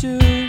to